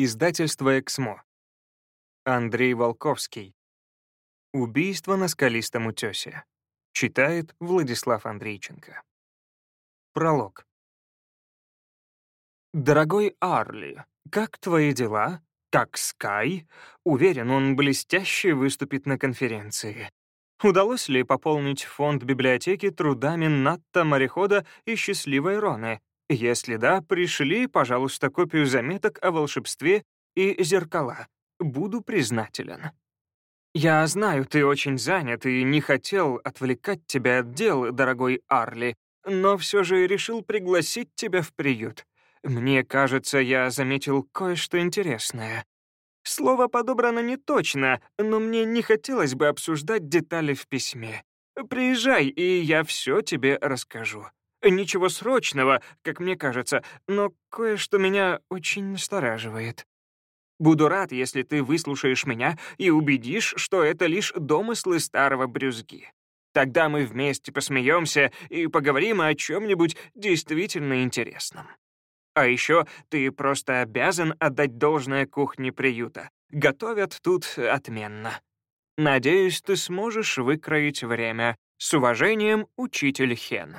Издательство «Эксмо». Андрей Волковский. «Убийство на скалистом утёсе». Читает Владислав Андрейченко. Пролог. «Дорогой Арли, как твои дела? Как Скай? Уверен, он блестяще выступит на конференции. Удалось ли пополнить фонд библиотеки трудами Натта Морехода и счастливой Роны? Если да, пришли, пожалуйста, копию заметок о волшебстве и зеркала. Буду признателен. Я знаю, ты очень занят и не хотел отвлекать тебя от дел, дорогой Арли, но все же решил пригласить тебя в приют. Мне кажется, я заметил кое-что интересное. Слово подобрано не точно, но мне не хотелось бы обсуждать детали в письме. Приезжай, и я все тебе расскажу. Ничего срочного, как мне кажется, но кое-что меня очень настораживает. Буду рад, если ты выслушаешь меня и убедишь, что это лишь домыслы старого брюзги. Тогда мы вместе посмеемся и поговорим о чем-нибудь действительно интересном. А еще ты просто обязан отдать должное кухне приюта. Готовят тут отменно. Надеюсь, ты сможешь выкроить время. С уважением, учитель Хен.